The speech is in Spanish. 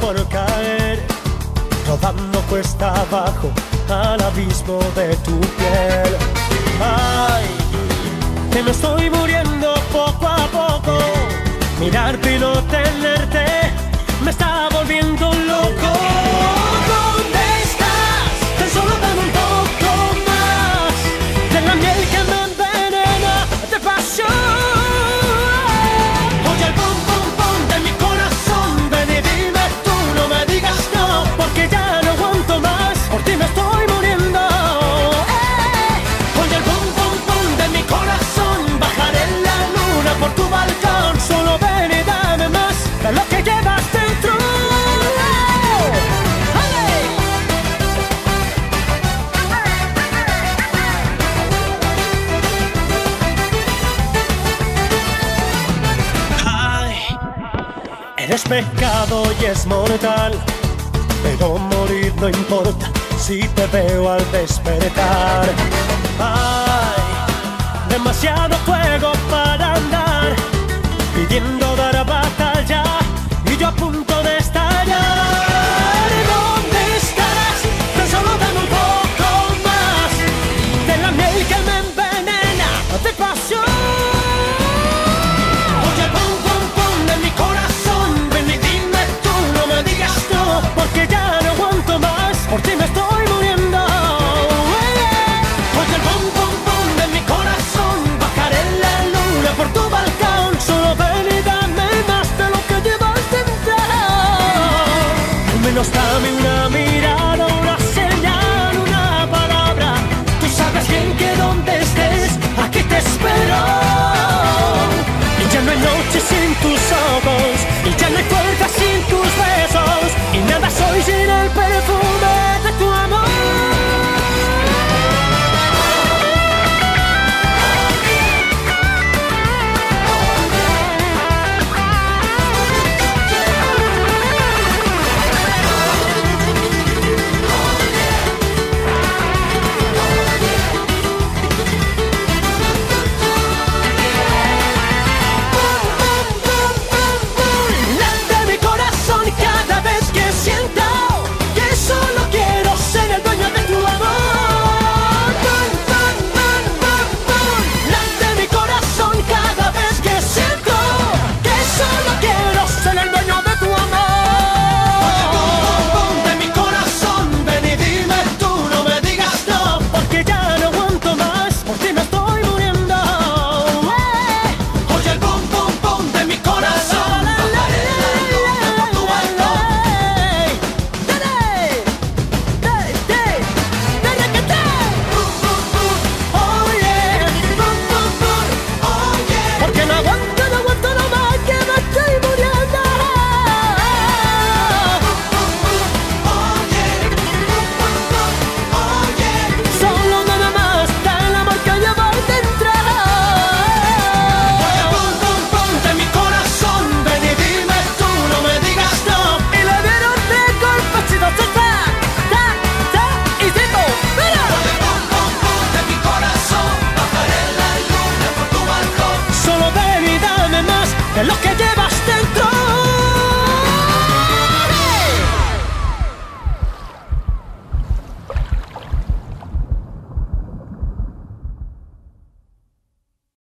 por caer, rodando cuesta abajo al abismo de tu piel. Ay, que me estoy muriendo poco a poco, mirarte y no tenerte. Es pecado y es mortal, pero morir no importa si te veo al despertar. Hay demasiado fuego para beautiful